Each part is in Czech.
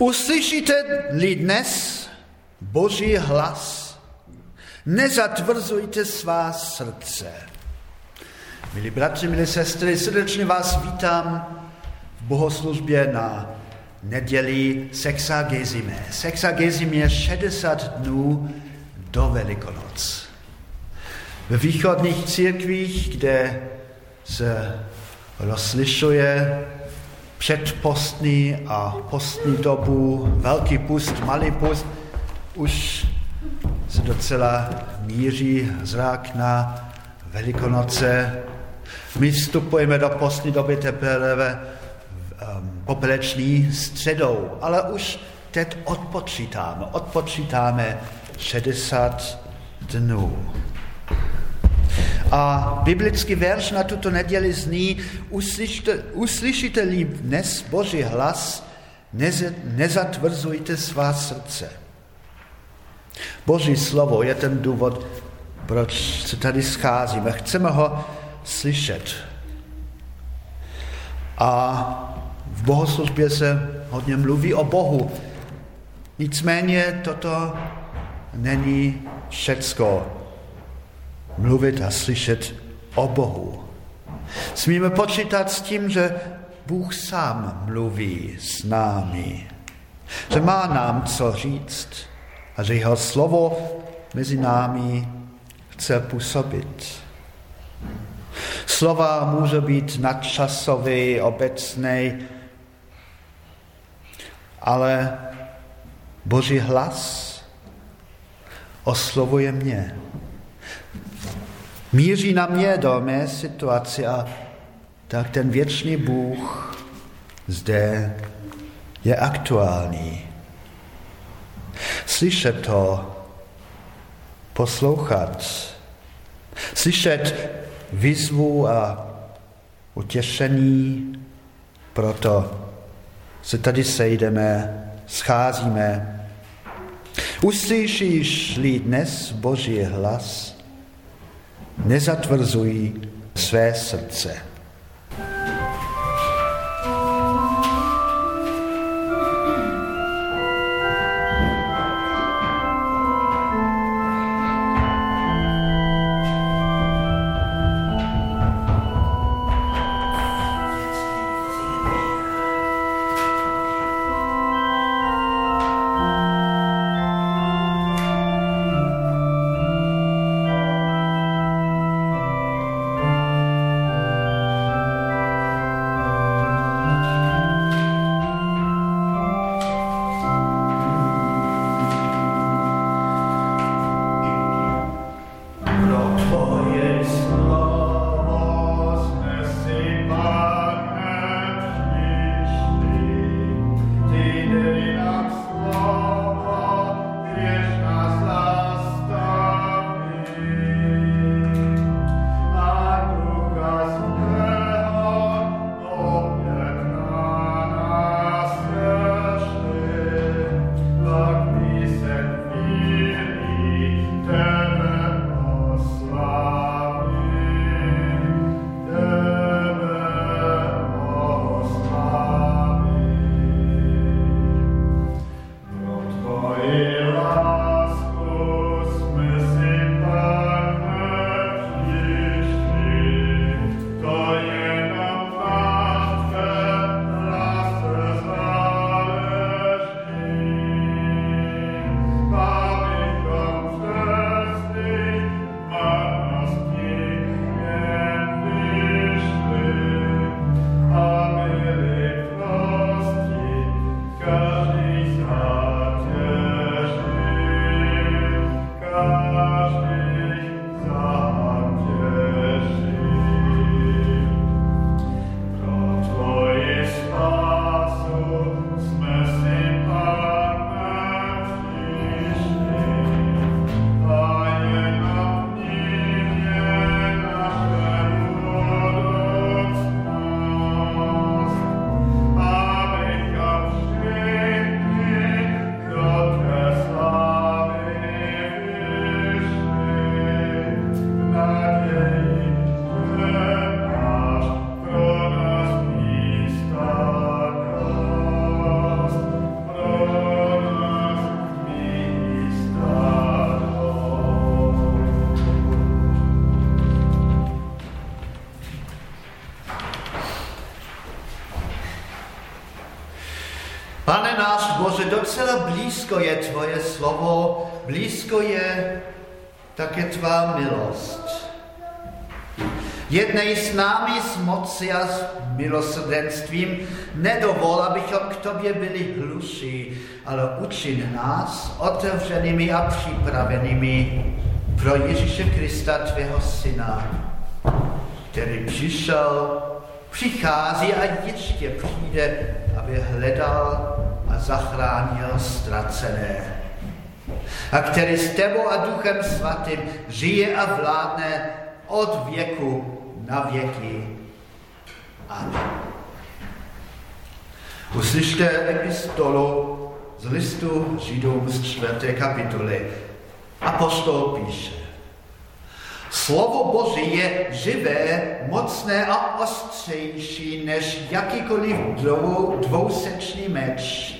Uslyšíte-li dnes Boží hlas, nezatvrzujte svá srdce. Milí bratři, milí sestry, srdečně vás vítám v bohoslužbě na neděli Sexagezime. Sexagezime je 60 dnů do Velikonoc. Ve východních církvích, kde se rozlišuje předpostní a postní dobu, velký pust, malý pust, už se docela míří zrak na Velikonoce. My vstupujeme do postní doby teprve popeleční středou, ale už teď odpočítáme, odpočítáme 60 dnů. A biblický verš na tuto neděli zní, uslyšíte-li dnes Boží hlas, nezatvrzujte svá srdce. Boží slovo je ten důvod, proč se tady scházíme. Chceme ho slyšet. A v bohoslužbě se hodně mluví o Bohu. Nicméně toto není všecko mluvit a slyšet o Bohu. Smíme počítat s tím, že Bůh sám mluví s námi, že má nám co říct a že jeho slovo mezi námi chce působit. Slova může být nadčasové, obecné, ale Boží hlas oslovuje mě. Míří na mě do mé situace a tak ten věčný Bůh zde je aktuální. Slyšet to, poslouchat, slyšet výzvu a utěšení, proto se tady sejdeme, scházíme. Uslyšíš-li dnes Boží hlas, nezatvrzuj své srdce. Blízko je tvoje slovo, blízko je také tvá milost. Jednej s námi s moci a s milosrdenstvím nedovol, abychom k tobě byli hluší, ale učin nás otevřenými a připravenými pro Ježíše Krista, tvého syna, který přišel, přichází a ještě přijde, aby hledal a zachránil ztracené. A který s tebou a duchem svatým žije a vládne od věku na věky. Amen. Uslyšte epistolu z listu Židům z čtvrté kapitoly. Apostol píše. Slovo Boží je živé, mocné a ostřejší než jakýkoliv dvou, dvousečný meč.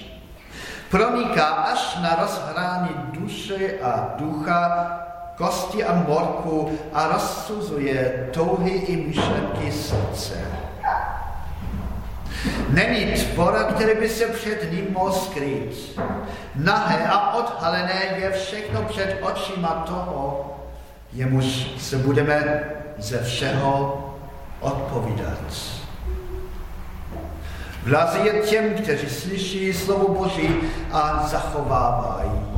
Proniká až na rozhrání duše a ducha, kosti a morku a rozsuzuje touhy i myšlenky srdce. Není tvora, který by se před ním mohl skrýt. Nahé a odhalené je všechno před očima toho, jemuž se budeme ze všeho odpovídat. Vlazi je těm, kteří slyší slovo Boží a zachovávají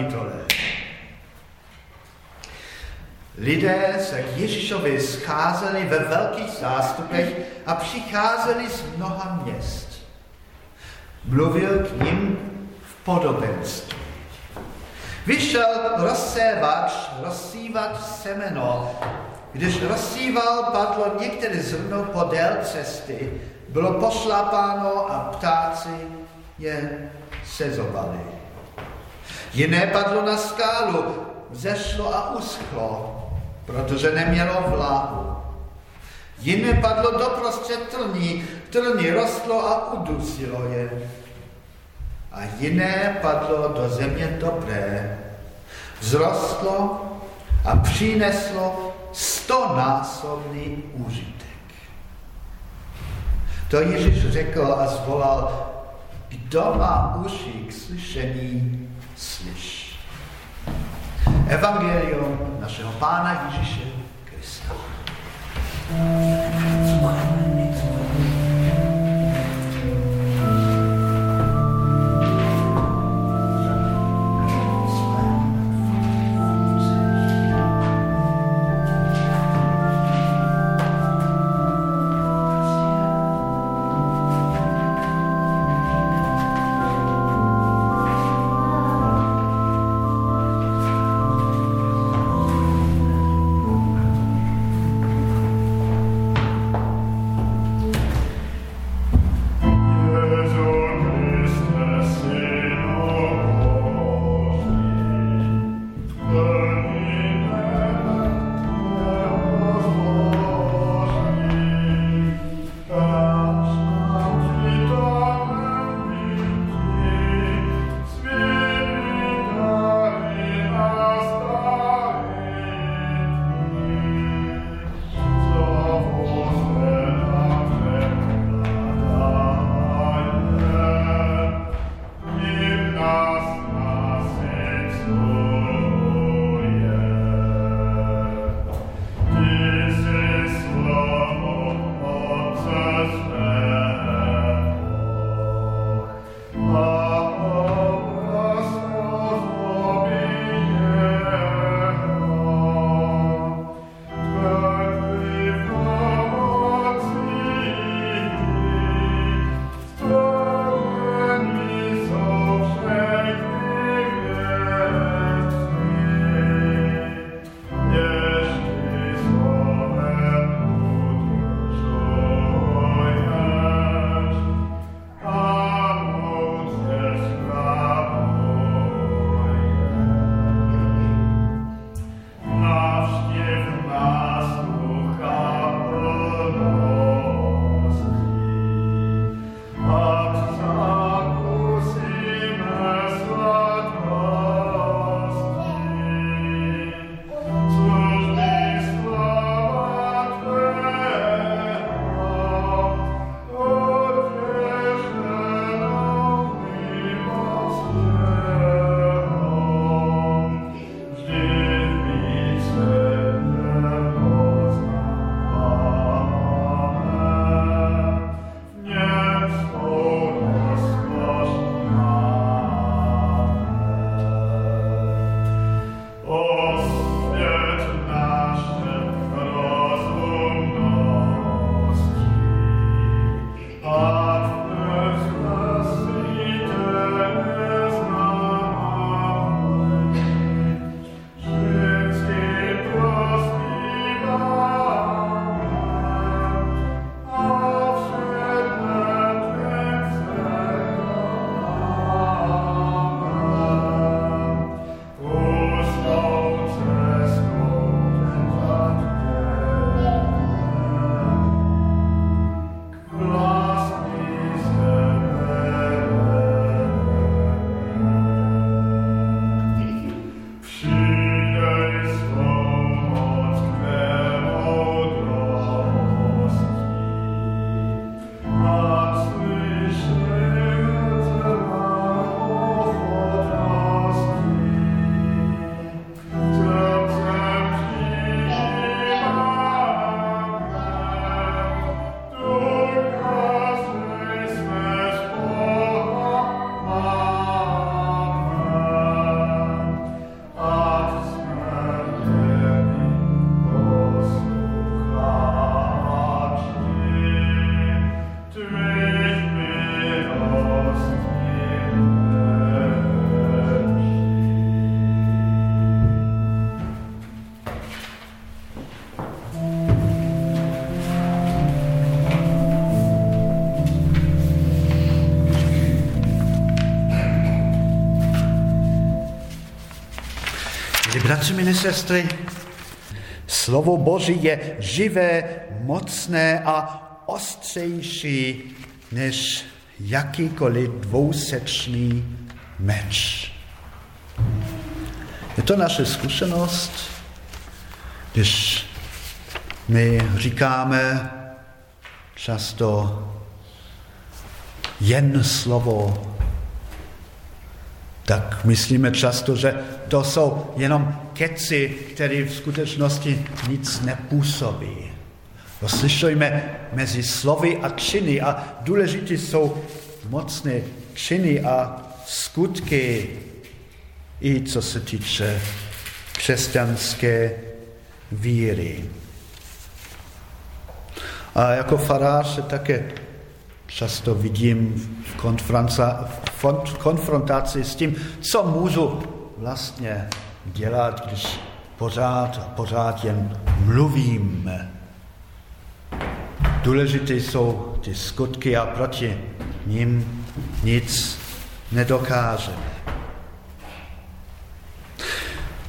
kapitole. Lidé se k Ježíšovi scházeli ve velkých zástupech a přicházeli z mnoha měst. Mluvil k ním v podobenství. Vyšel rozsévač rozsívat semeno. Když rozsíval, padlo některé zrno podél cesty bylo pošlapáno a ptáci je sezovali. Jiné padlo na skálu, zešlo a uschlo, protože nemělo vláhu. Jiné padlo doprostřed trní, trní rostlo a udusilo je. A jiné padlo do země dobré, vzrostlo a přineslo stonásobný užitek. To Ježíš řekl a zvolal, kdo má uši k slyšení, slyš. Evangelium našeho Pána Ježíše Krista. Milí oh milí sestry, slovo Boží je živé, mocné a ostřejší než jakýkoliv dvousečný meč. Je to naše zkušenost, když my říkáme často jen slovo, tak myslíme často, že to jsou jenom keci, které v skutečnosti nic nepůsobí. Rozlišujeme mezi slovy a činy a důležité jsou mocné činy a skutky, i co se týče křesťanské víry. A jako farář se také často vidím v konfrontaci s tím, co můžu vlastně dělat, když pořád a pořád jen mluvím. Důležité jsou ty skutky a proti ním nic nedokáže.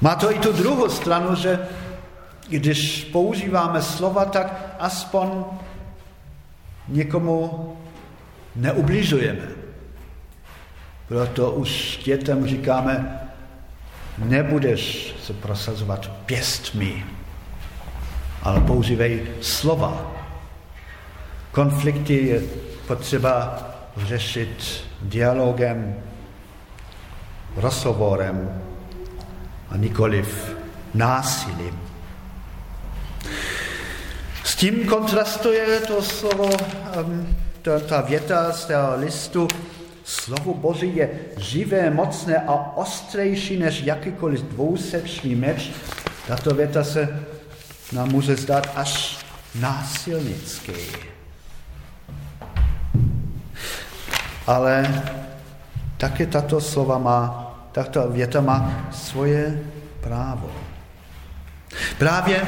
Má to i tu druhou stranu, že když používáme slova, tak aspoň někomu neubližujeme. Proto už dětem říkáme, nebudeš se prosazovat pěstmi, ale používej slova. Konflikty je potřeba řešit dialogem, rozhovorem a nikoliv násilím. S tím kontrastuje to slovo, ta věta z toho listu, slovo Boží je živé, mocné a ostřejší než jakýkoliv dvousečný meč. Tato věta se nám může zdát až násilnický. Ale také tato slova má, tato věta má svoje právo. Právě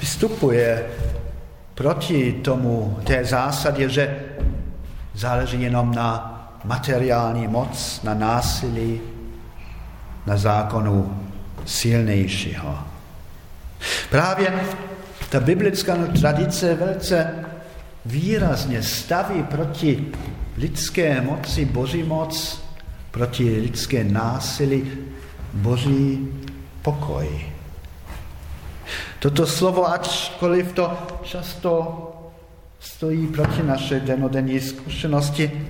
vystupuje proti tomu té zásadě, že záleží jenom na materiální moc, na násilí, na zákonu silnějšího. Právě ta biblická tradice velice výrazně staví proti lidské moci boží moc, proti lidské násilí boží pokoj. Toto slovo, ačkoliv to často stojí proti naše denodenní zkušenosti,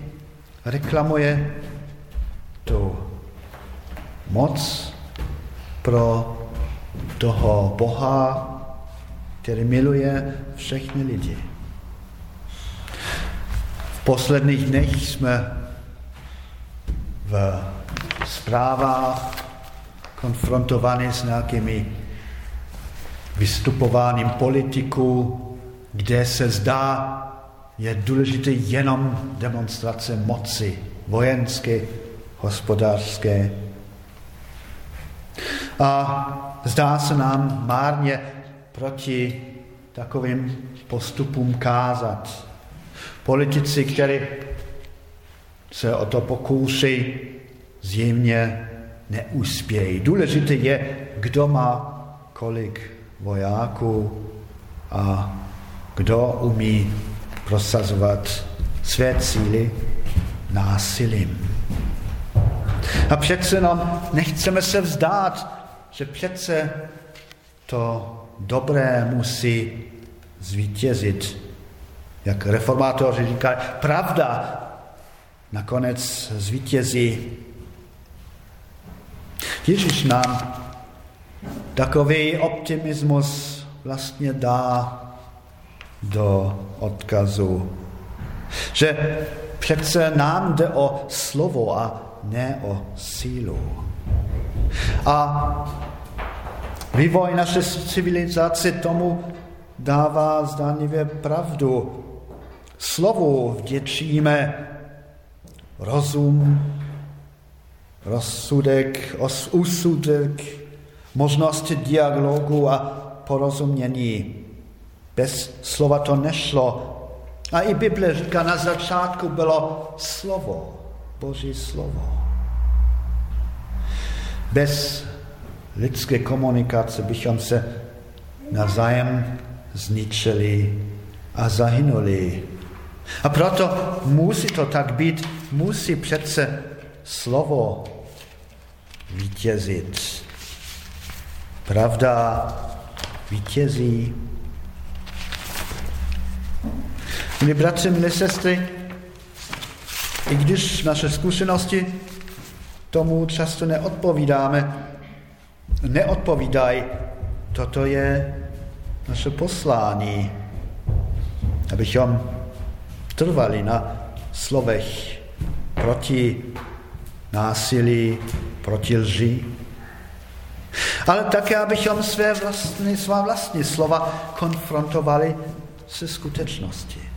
reklamuje tu moc pro toho Boha, který miluje všechny lidi. V posledních dnech jsme v zprávách konfrontovaní s nějakými vystupováním politiků, kde se zdá, je důležité jenom demonstrace moci vojenské, hospodářské. A zdá se nám márně proti takovým postupům kázat. Politici, kteří se o to pokouší, zjevně neuspějí. Důležité je, kdo má kolik vojáků a kdo umí prosazovat své cíly násilím. A přece nám nechceme se vzdát, že přece to dobré musí zvítězit. Jak reformátoři říkají, pravda nakonec zvítězí. Ježíš nám takový optimismus vlastně dá do odkazu, že přece nám jde o slovo a ne o sílu. A vývoj naše civilizace tomu dává zdánlivě pravdu. Slovu vděčíme rozum, rozsudek, úsudek, možnosti dialogu a porozumění. Bez slova to nešlo. A i Bible říká, na začátku bylo slovo, Boží slovo. Bez lidské komunikace bychom se navzájem zničili a zahynuli. A proto musí to tak být, musí přece slovo vítězit. Pravda vítězí. Milí bratři, milí sestry, i když naše zkušenosti tomu často neodpovídáme, neodpovídají, toto je naše poslání, abychom trvali na slovech proti násilí, proti lži, ale také, abychom své vlastní, svá vlastní slova konfrontovali se skutečností.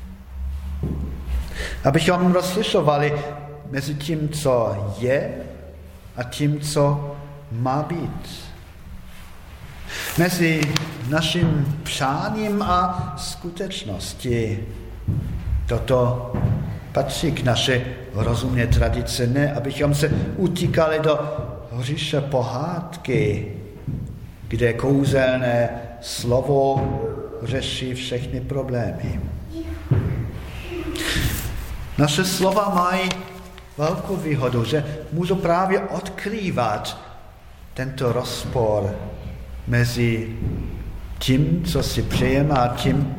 Abychom rozlišovali mezi tím, co je a tím, co má být. Mezi naším přáním a skutečností. Toto patří k naše rozumné tradice, ne abychom se utíkali do hřiše pohádky, kde kouzelné slovo řeší všechny problémy. Naše slova mají velkou výhodu, že můžou právě odkrývat tento rozpor mezi tím, co si přejeme a tím,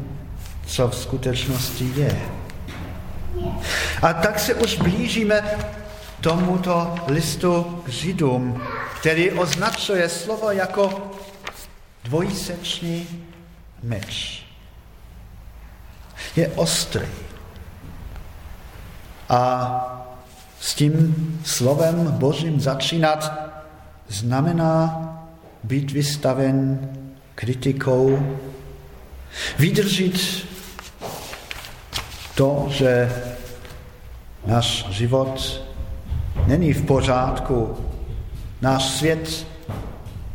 co v skutečnosti je. A tak se už blížíme tomuto listu k Židům, který označuje slovo jako dvojsečný meč. Je ostrý. A s tím slovem Božím začínat znamená být vystaven kritikou, vydržet to, že náš život není v pořádku, náš svět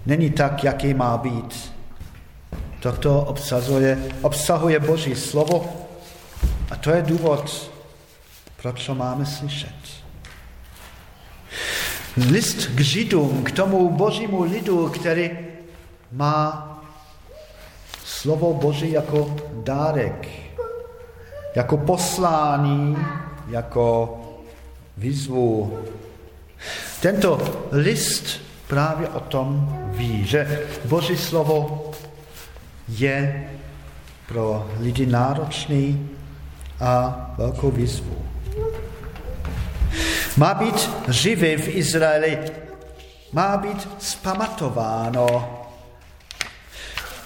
není tak, jaký má být. Toto obsahuje, obsahuje Boží slovo a to je důvod, to máme slyšet. List k Židům, k tomu božímu lidu, který má slovo Boží jako dárek, jako poslání, jako výzvu. Tento list právě o tom ví, že Boží slovo je pro lidi náročný a velkou výzvu. Má být živý v Izraeli, má být spamatováno.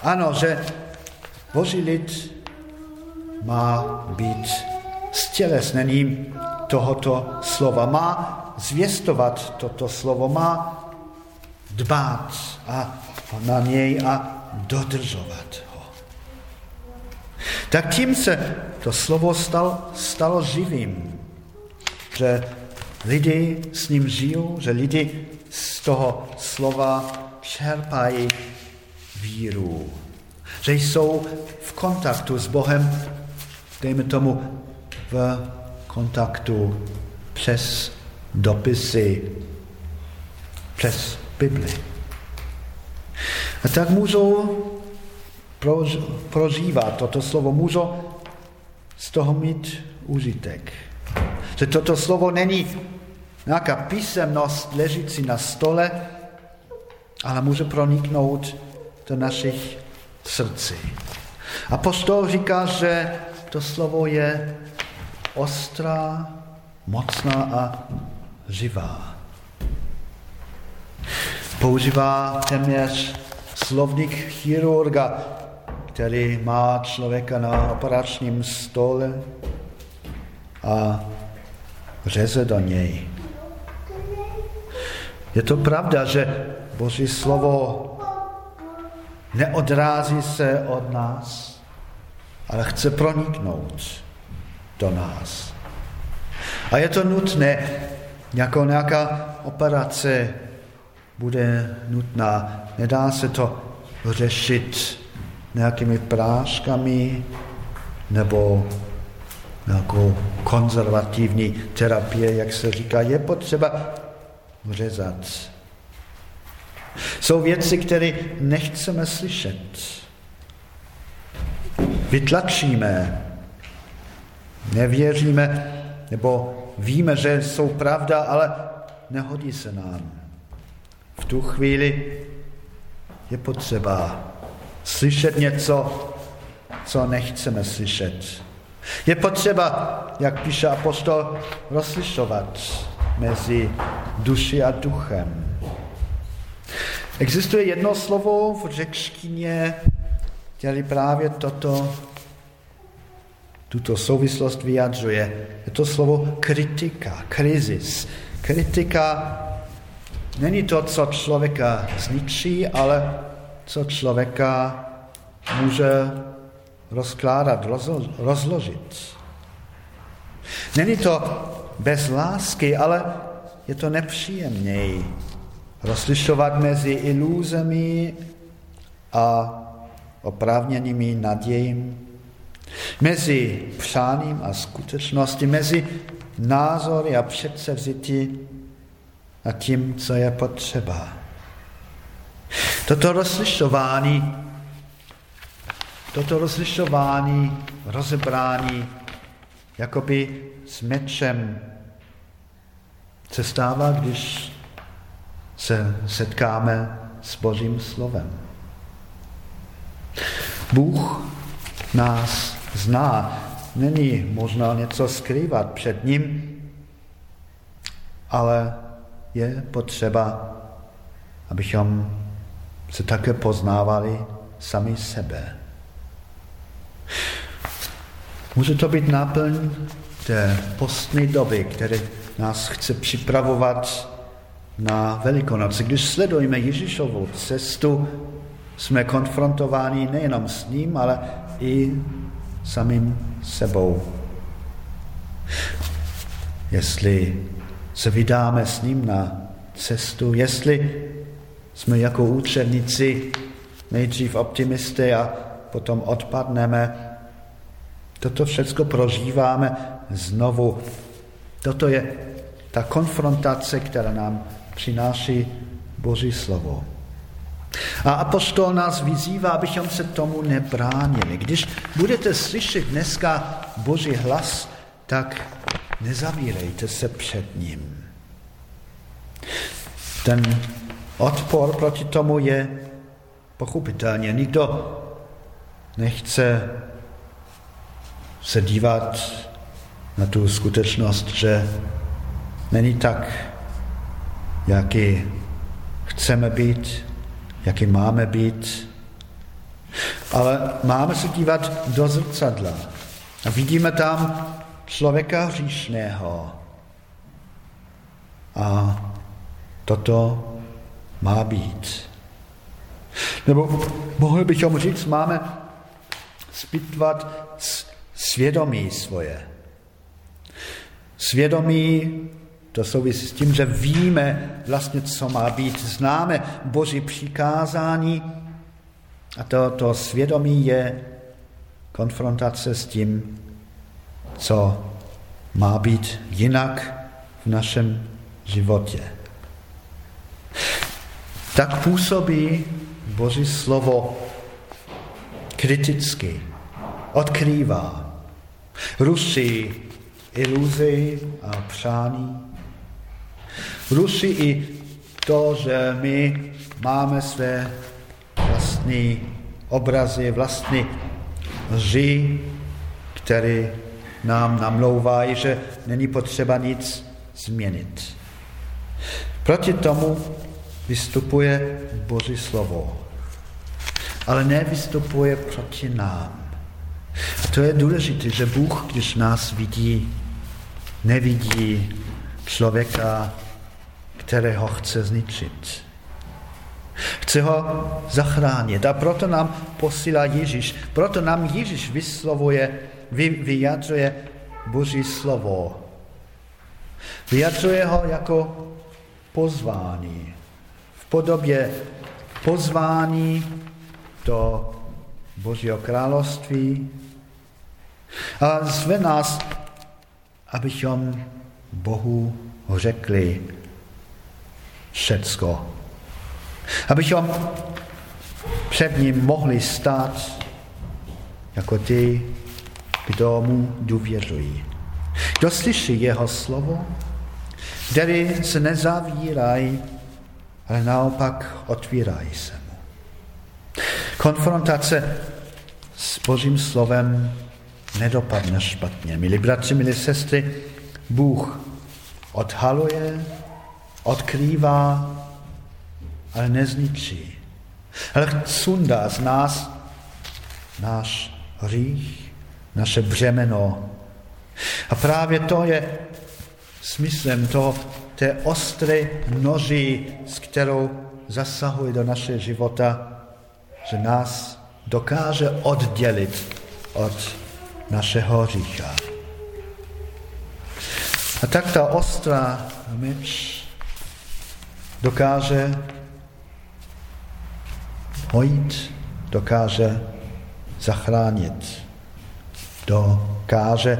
Ano, že Boží lid má být stělesněním tohoto slova, má zvěstovat toto slovo, má dbát a na něj a dodržovat ho. Tak tím se to slovo stalo, stalo živým, že lidi s ním žijou, že lidi z toho slova čerpají víru, že jsou v kontaktu s Bohem, dejme tomu v kontaktu přes dopisy, přes Bibli. A tak můžou prožívat toto slovo, můžou z toho mít užitek. Že toto slovo není nějaká písemnost ležící na stole, ale může proniknout do našich srdcí. A postol říká, že to slovo je ostrá, mocná a živá. Používá téměř slovník chirurga, který má člověka na operačním stole a řeze do něj. Je to pravda, že Boží slovo neodrází se od nás, ale chce proniknout do nás. A je to nutné, jako nějaká operace bude nutná. Nedá se to řešit nějakými práškami nebo nějakou konzervativní terapie, jak se říká, je potřeba řezat. Jsou věci, které nechceme slyšet. Vytlačíme, nevěříme, nebo víme, že jsou pravda, ale nehodí se nám. V tu chvíli je potřeba slyšet něco, co nechceme slyšet. Je potřeba, jak píše apostol, rozlišovat mezi duši a duchem. Existuje jedno slovo v řečtině, které právě toto, tuto souvislost vyjadřuje. Je to slovo kritika, krizis. Kritika není to, co člověka zničí, ale co člověka může rozkládat, rozložit. Není to bez lásky, ale je to nepříjemněji. Rozlišovat mezi iluzemi a oprávněnými nadějím, mezi přáním a skutečností, mezi názory a předsevzití a tím, co je potřeba. Toto rozlišování, toto rozlišování, rozebrání, jakoby s mečem se stává, když se setkáme s Božím slovem. Bůh nás zná. Není možná něco skrývat před ním, ale je potřeba, abychom se také poznávali sami sebe. Může to být náplň té postní doby, které nás chce připravovat na Velikonoce. Když sledujeme Ježíšovou cestu, jsme konfrontováni nejenom s ním, ale i samým sebou. Jestli se vydáme s ním na cestu, jestli jsme jako učedníci nejdřív optimisty a potom odpadneme, toto všechno prožíváme znovu. Toto je ta konfrontace, která nám přináší Boží slovo. A apostol nás vyzývá, abychom se tomu nebránili. Když budete slyšet dneska Boží hlas, tak nezavírejte se před ním. Ten odpor proti tomu je pochopitelně. Nikdo nechce se dívat na tu skutečnost, že není tak, jaký chceme být, jaký máme být, ale máme se dívat do zrcadla a vidíme tam člověka hříšného. A toto má být. Nebo mohli bychom říct, máme zpitvat svědomí svoje. Svědomí, to souvisí s tím, že víme vlastně, co má být. Známe Boží přikázání a to, to svědomí je konfrontace s tím, co má být jinak v našem životě. Tak působí Boží slovo kriticky, odkrývá, ruší iluzi a přání, ruší i to, že my máme své vlastní obrazy, vlastní lži, které nám namlouvají, že není potřeba nic změnit. Proti tomu vystupuje Boží slovo, ale nevystupuje proti nám. A to je důležité, že Bůh, když nás vidí, nevidí člověka, kterého chce zničit. Chce ho zachránit a proto nám posílá Ježíš. Proto nám Ježíš vyslovuje, vy, vyjadřuje Boží slovo. Vyjadřuje ho jako pozvání. V podobě pozvání do Božího království a zve nás, abychom Bohu řekli všecko. Abychom před ním mohli stát jako ty, kdo mu důvěřují. Kdo slyší jeho slovo, který se nezavírají, ale naopak otvírají se mu. Konfrontace s Božím slovem nedopadne špatně. Milí bratři, milí sestry, Bůh odhaluje, odkrývá, ale nezničí. Ale sundá z nás náš hřích, naše břemeno. A právě to je smyslem toho, té ostré noží, s kterou zasahuje do našeho života, že nás dokáže oddělit od našeho řícha. A tak ta ostrá meč dokáže hojit, dokáže zachránit, dokáže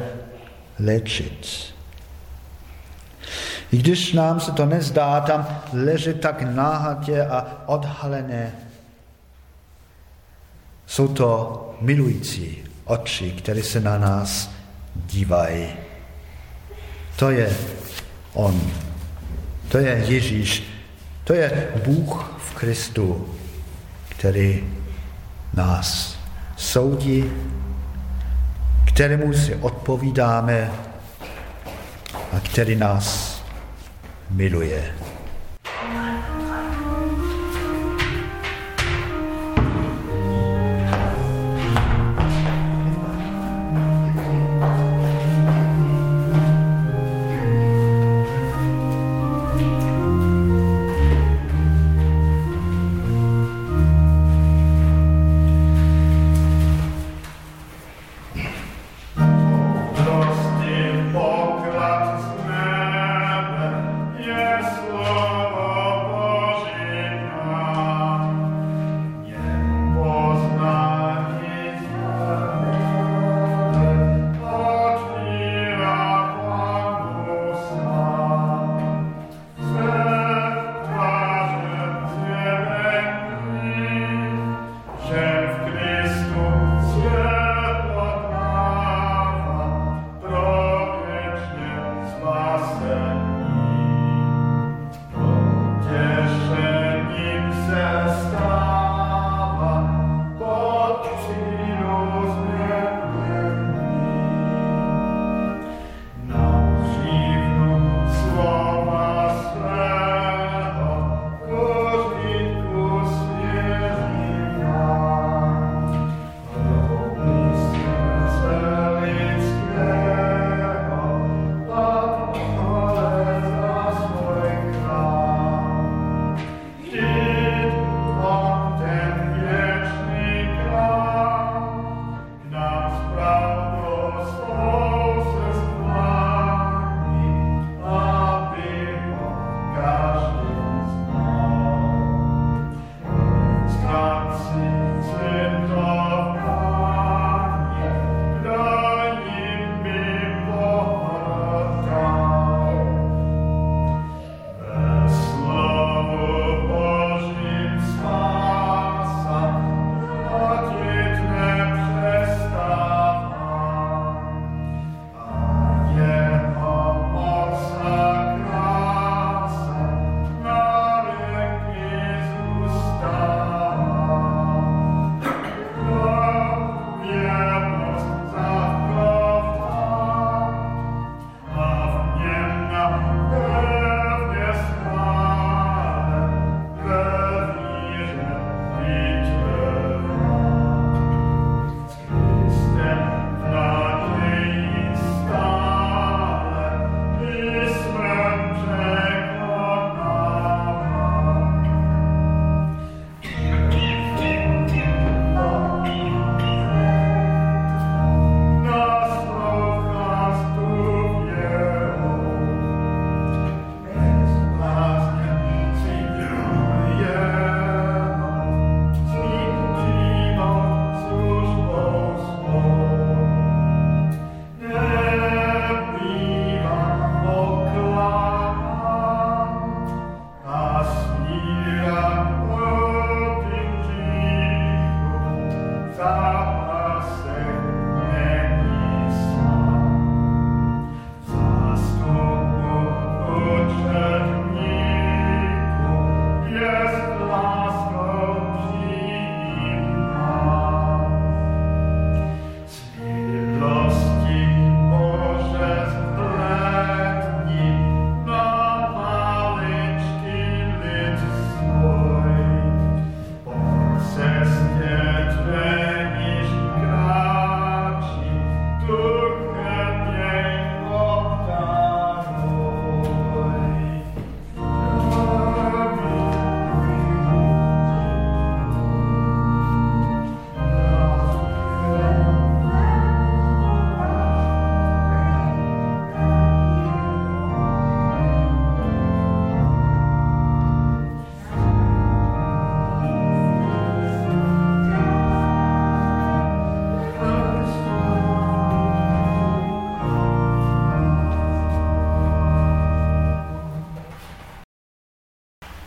léčit. I když nám se to nezdá, tam leží tak náhatě a odhalené. Jsou to milující oči, které se na nás dívají. To je On. To je Ježíš. To je Bůh v Kristu, který nás soudí, kterému si odpovídáme a který nás miluje.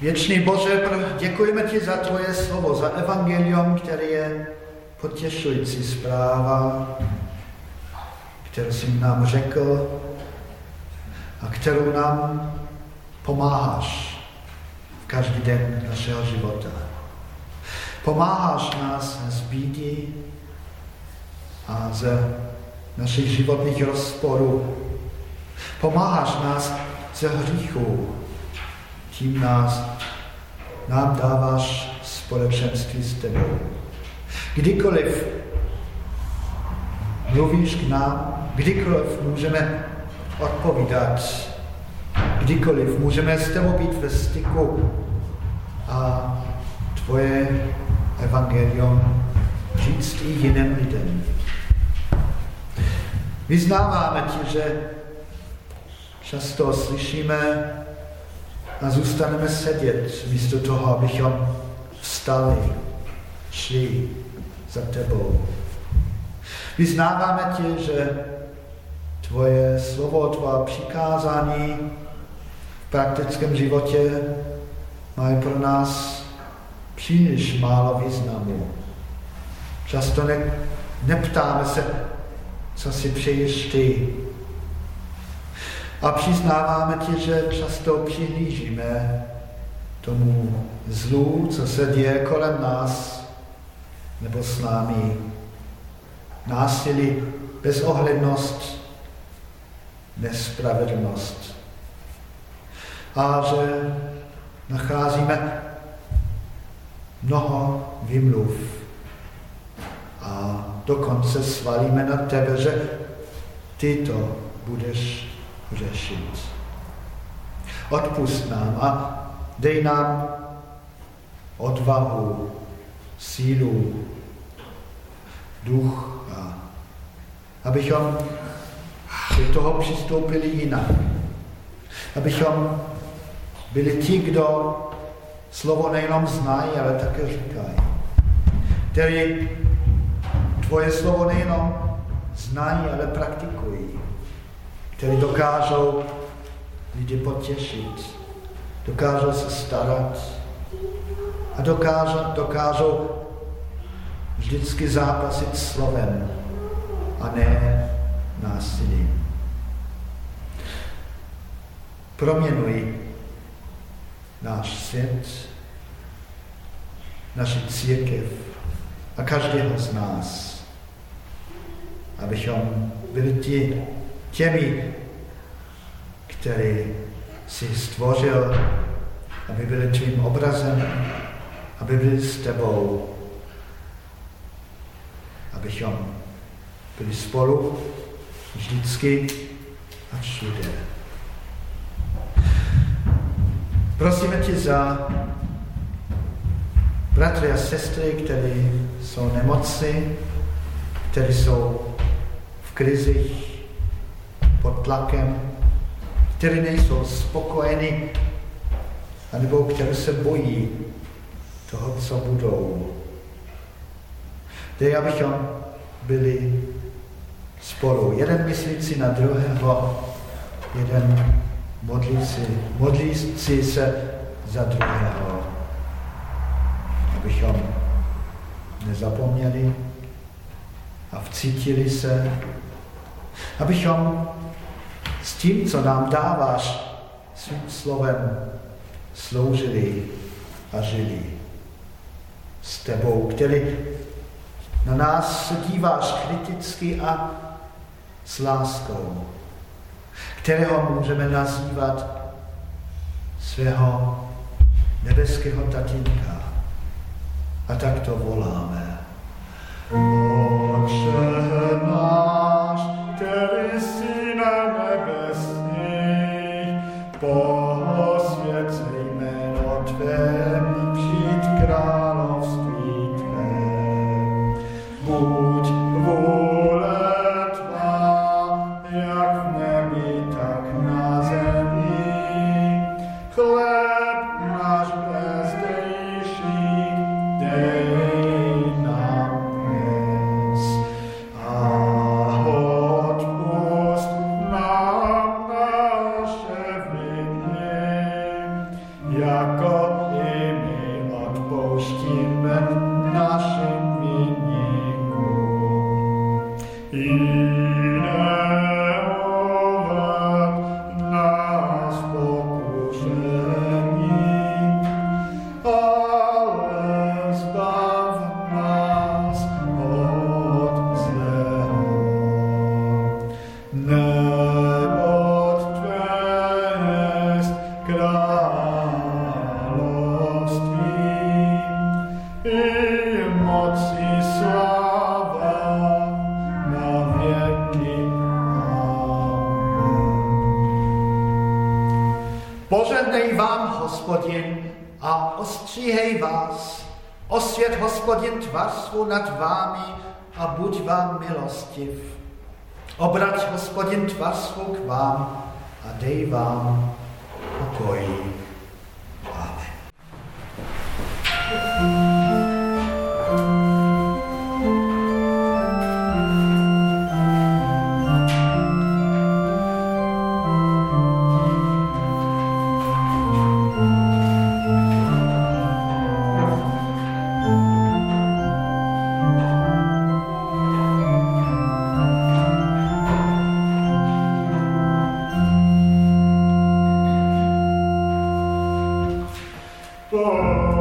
Věčný Bože, děkujeme ti za tvoje slovo, za evangelium, které je potěšující zpráva, kterou jsi nám řekl a kterou nám pomáháš v každý den našeho života. Pomáháš nás z bídy a ze našich životních rozporů. Pomáháš nás ze hříchu. Tím nás, nám dáváš společenství s tebou. Kdykoliv mluvíš k nám, kdykoliv můžeme odpovídat, kdykoliv můžeme s tebou být ve styku a tvoje evangelium říct i jiným lidem. Vyznáváme ti, že často slyšíme a zůstaneme sedět místo toho, abychom vstali, šli za tebou. Vyznáváme ti, že tvoje slovo, tvoje přikázání v praktickém životě mají pro nás příliš málo významu. Často ne, neptáme se, co si přeješ ty. A přiznáváme ti, že často přihlížíme tomu zlu, co se děje kolem nás nebo s námi. Násilí, bezohlednost, nespravedlnost. A že nacházíme mnoho vymluv a dokonce svalíme na tebe, že ty to budeš řešit. Odpust nám a dej nám odvahu, sílu, duch, a abychom do toho přistoupili jinak. Abychom byli ti, kdo slovo nejenom znají, ale také říkají. Který tvoje slovo nejenom znají, ale praktikují. Který dokážou lidi potěšit, dokážou se starat a dokážou, dokážou vždycky zápasit slovem a ne násilím. Proměnuj náš svět, naši církev a každého z nás, abychom byli ti, těmi, který si stvořil, aby byli tvým obrazem, aby byli s tebou, abychom byli spolu vždycky a všude. Prosíme tě za bratry a sestry, kteří jsou nemocní, kteří jsou v krizích, pod tlakem, kteří nejsou spokojeni, anebo kteří se bojí toho, co budou. Dej, abychom byli spolu. Jeden myslící na druhého, jeden modlící, modlící se za druhého, abychom nezapomněli a vcítili se, abychom s tím, co nám dáváš svým slovem, sloužili a žili s tebou, který na nás díváš kriticky a s láskou kterého můžeme nazývat svého nebeského tatínka. A tak to voláme. Otče náš, který Stimmen naschen. Hospodin tvář svou nad vámi a buď vám milostiv. Obrať hospodin tvář svou k vám a dej vám pokoj. Amen. Oh.